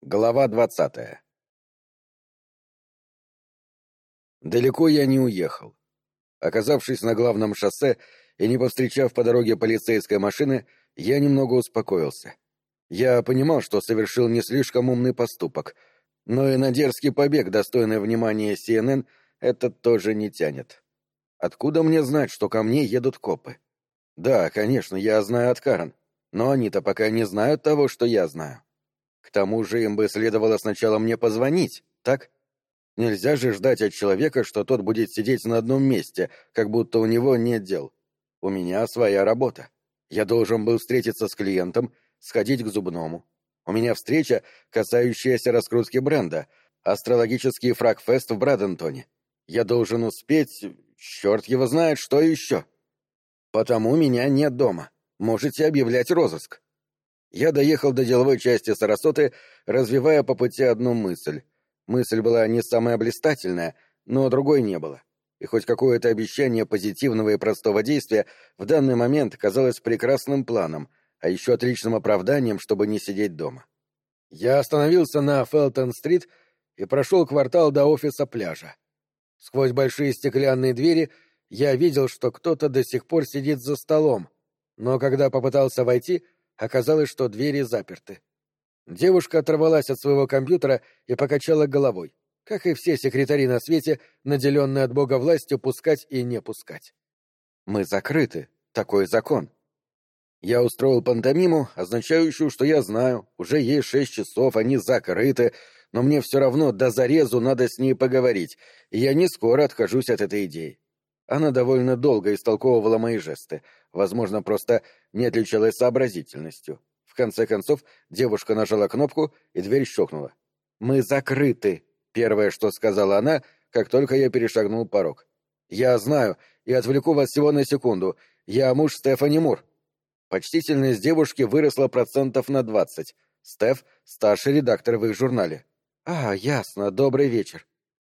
Глава двадцатая Далеко я не уехал. Оказавшись на главном шоссе и не повстречав по дороге полицейской машины, я немного успокоился. Я понимал, что совершил не слишком умный поступок, но и на дерзкий побег, достойный внимания CNN, этот тоже не тянет. Откуда мне знать, что ко мне едут копы? Да, конечно, я знаю от Карен, но они-то пока не знают того, что я знаю. К тому же им бы следовало сначала мне позвонить, так? Нельзя же ждать от человека, что тот будет сидеть на одном месте, как будто у него нет дел. У меня своя работа. Я должен был встретиться с клиентом, сходить к зубному. У меня встреча, касающаяся раскрутки бренда, астрологический фрагфест в Брадентоне. Я должен успеть... Черт его знает, что еще. Потому меня нет дома. Можете объявлять розыск. Я доехал до деловой части Сарасоты, развивая по пути одну мысль. Мысль была не самая блистательная, но другой не было. И хоть какое-то обещание позитивного и простого действия в данный момент казалось прекрасным планом, а еще отличным оправданием, чтобы не сидеть дома. Я остановился на Фелтон-стрит и прошел квартал до офиса пляжа. Сквозь большие стеклянные двери я видел, что кто-то до сих пор сидит за столом, но когда попытался войти — Оказалось, что двери заперты. Девушка оторвалась от своего компьютера и покачала головой, как и все секретари на свете, наделенные от Бога властью пускать и не пускать. «Мы закрыты. Такой закон». Я устроил пантомиму, означающую, что я знаю, уже есть шесть часов, они закрыты, но мне все равно до зарезу надо с ней поговорить, и я не скоро откажусь от этой идеи. Она довольно долго истолковывала мои жесты, возможно, просто не отличалась сообразительностью. В конце концов, девушка нажала кнопку, и дверь щелкнула. «Мы закрыты», — первое, что сказала она, как только я перешагнул порог. «Я знаю, и отвлеку вас всего на секунду. Я муж Стефани Мур». Почтительность девушки выросла процентов на двадцать. Стеф — старший редактор в их журнале. «А, ясно, добрый вечер.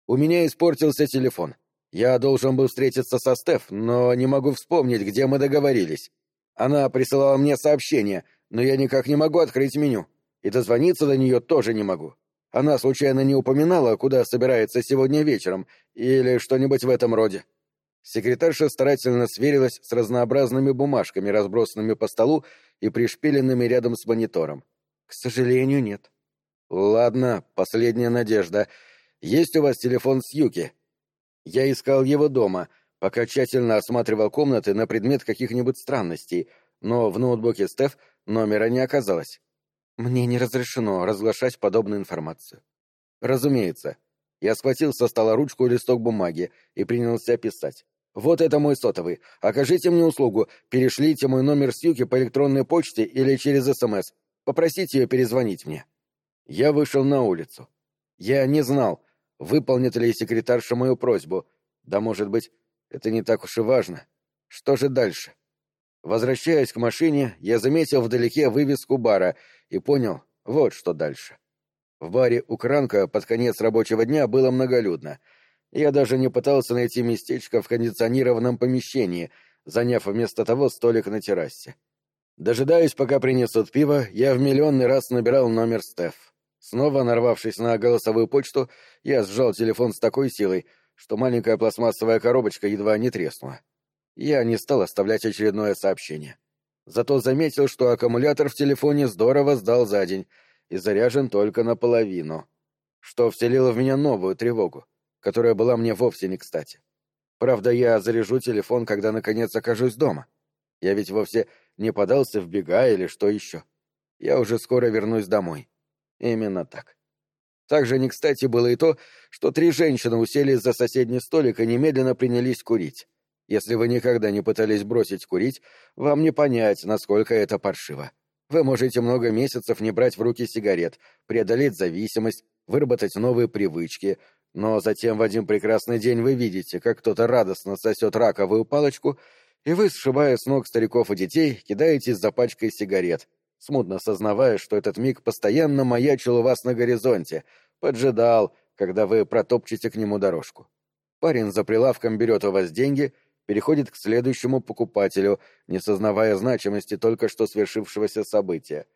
У меня испортился телефон. Я должен был встретиться со Стеф, но не могу вспомнить, где мы договорились. Она присылала мне сообщение, но я никак не могу открыть меню. И дозвониться до нее тоже не могу. Она случайно не упоминала, куда собирается сегодня вечером, или что-нибудь в этом роде. Секретарша старательно сверилась с разнообразными бумажками, разбросанными по столу и пришпиленными рядом с монитором. К сожалению, нет. Ладно, последняя надежда. Есть у вас телефон с Юки? Я искал его дома, пока тщательно осматривал комнаты на предмет каких-нибудь странностей, но в ноутбуке Стеф номера не оказалось. Мне не разрешено разглашать подобную информацию. Разумеется. Я схватил со стола ручку и листок бумаги и принялся писать. «Вот это мой сотовый. Окажите мне услугу. Перешлите мой номер с Юки по электронной почте или через СМС. Попросите ее перезвонить мне». Я вышел на улицу. Я не знал, Выполнит ли секретарша мою просьбу? Да, может быть, это не так уж и важно. Что же дальше? Возвращаясь к машине, я заметил вдалеке вывеску бара и понял, вот что дальше. В баре у Кранка под конец рабочего дня было многолюдно. Я даже не пытался найти местечко в кондиционированном помещении, заняв вместо того столик на террасе. Дожидаясь, пока принесут пиво, я в миллионный раз набирал номер Стеф. Снова нарвавшись на голосовую почту, я сжал телефон с такой силой, что маленькая пластмассовая коробочка едва не треснула. Я не стал оставлять очередное сообщение. Зато заметил, что аккумулятор в телефоне здорово сдал за день и заряжен только наполовину, что вселило в меня новую тревогу, которая была мне вовсе не кстати. Правда, я заряжу телефон, когда наконец окажусь дома. Я ведь вовсе не подался в бега или что еще. Я уже скоро вернусь домой. Именно так. Также не кстати было и то, что три женщины уселись за соседний столик и немедленно принялись курить. Если вы никогда не пытались бросить курить, вам не понять, насколько это паршиво. Вы можете много месяцев не брать в руки сигарет, преодолеть зависимость, выработать новые привычки, но затем в один прекрасный день вы видите, как кто-то радостно сосет раковую палочку, и вы, сшибая с ног стариков и детей, кидаетесь за пачкой сигарет, смутно сознавая, что этот миг постоянно маячил у вас на горизонте, поджидал, когда вы протопчете к нему дорожку. Парень за прилавком берет у вас деньги, переходит к следующему покупателю, не сознавая значимости только что свершившегося события.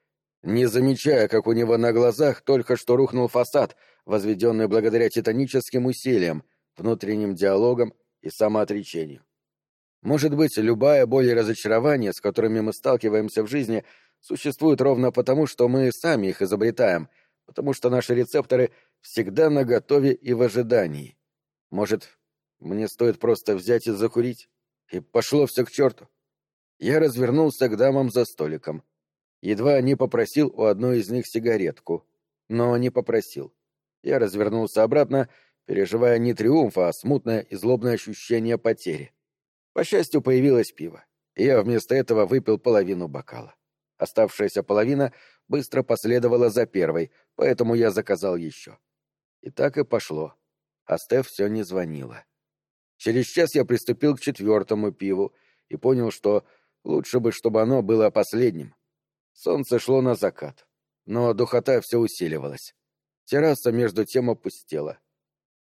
не замечая, как у него на глазах только что рухнул фасад, возведенный благодаря титаническим усилиям, внутренним диалогам и самоотречению. Может быть, любая боль и разочарование, с которыми мы сталкиваемся в жизни, существуют ровно потому, что мы сами их изобретаем, потому что наши рецепторы всегда наготове и в ожидании. Может, мне стоит просто взять и закурить? И пошло все к черту. Я развернулся к дамам за столиком. Едва не попросил у одной из них сигаретку. Но не попросил. Я развернулся обратно, переживая не триумф, а смутное и злобное ощущение потери. По счастью, появилось пиво, и я вместо этого выпил половину бокала. Оставшаяся половина быстро последовала за первой, поэтому я заказал еще. И так и пошло. А Стеф все не звонила. Через час я приступил к четвертому пиву и понял, что лучше бы, чтобы оно было последним. Солнце шло на закат, но духота все усиливалась. Терраса между тем опустела.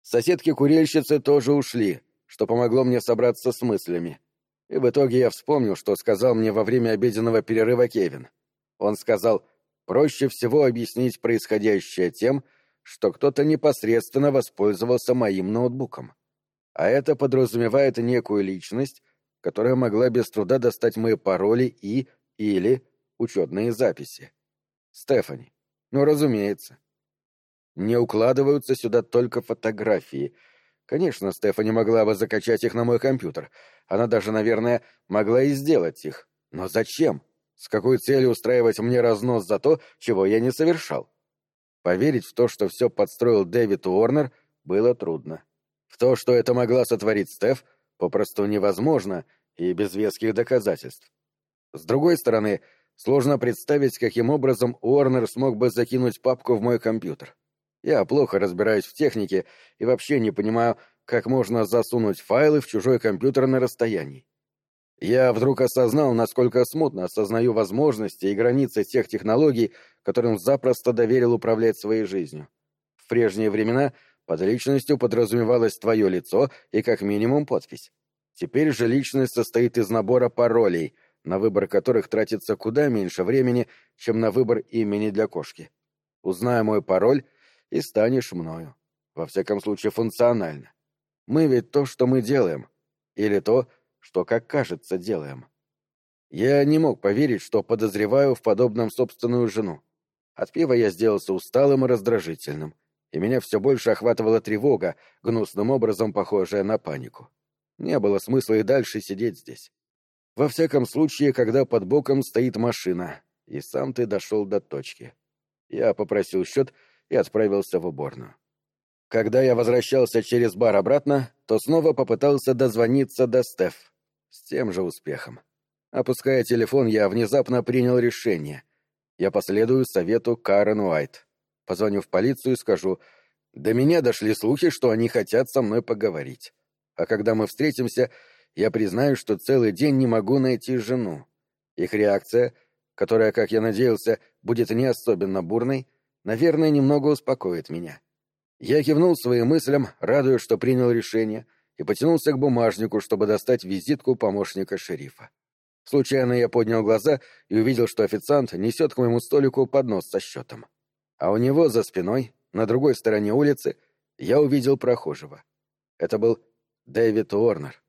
Соседки-курильщицы тоже ушли, что помогло мне собраться с мыслями. И в итоге я вспомнил, что сказал мне во время обеденного перерыва Кевин. Он сказал, проще всего объяснить происходящее тем, что кто-то непосредственно воспользовался моим ноутбуком. А это подразумевает некую личность, которая могла без труда достать мои пароли и или учетные записи. Стефани. Ну, разумеется. Не укладываются сюда только фотографии — Конечно, Стефани могла бы закачать их на мой компьютер. Она даже, наверное, могла и сделать их. Но зачем? С какой целью устраивать мне разнос за то, чего я не совершал? Поверить в то, что все подстроил Дэвид Уорнер, было трудно. В то, что это могла сотворить Стеф, попросту невозможно и без веских доказательств. С другой стороны, сложно представить, каким образом Уорнер смог бы закинуть папку в мой компьютер. Я плохо разбираюсь в технике и вообще не понимаю, как можно засунуть файлы в чужой компьютер на расстоянии. Я вдруг осознал, насколько смутно осознаю возможности и границы тех технологий, которым запросто доверил управлять своей жизнью. В прежние времена под личностью подразумевалось твое лицо и как минимум подпись. Теперь же личность состоит из набора паролей, на выбор которых тратится куда меньше времени, чем на выбор имени для кошки. Узная мой пароль, и станешь мною. Во всяком случае, функционально. Мы ведь то, что мы делаем. Или то, что, как кажется, делаем. Я не мог поверить, что подозреваю в подобном собственную жену. От пива я сделался усталым и раздражительным, и меня все больше охватывала тревога, гнусным образом похожая на панику. Не было смысла и дальше сидеть здесь. Во всяком случае, когда под боком стоит машина, и сам ты дошел до точки. Я попросил счет и отправился в уборную. Когда я возвращался через бар обратно, то снова попытался дозвониться до Стеф. С тем же успехом. Опуская телефон, я внезапно принял решение. Я последую совету Карен Уайт. Позвоню в полицию и скажу, до меня дошли слухи, что они хотят со мной поговорить. А когда мы встретимся, я признаю, что целый день не могу найти жену. Их реакция, которая, как я надеялся, будет не особенно бурной, наверное, немного успокоит меня. Я кивнул своим мыслям, радуясь, что принял решение, и потянулся к бумажнику, чтобы достать визитку помощника шерифа. Случайно я поднял глаза и увидел, что официант несет к моему столику поднос со счетом. А у него за спиной, на другой стороне улицы, я увидел прохожего. Это был Дэвид Уорнер.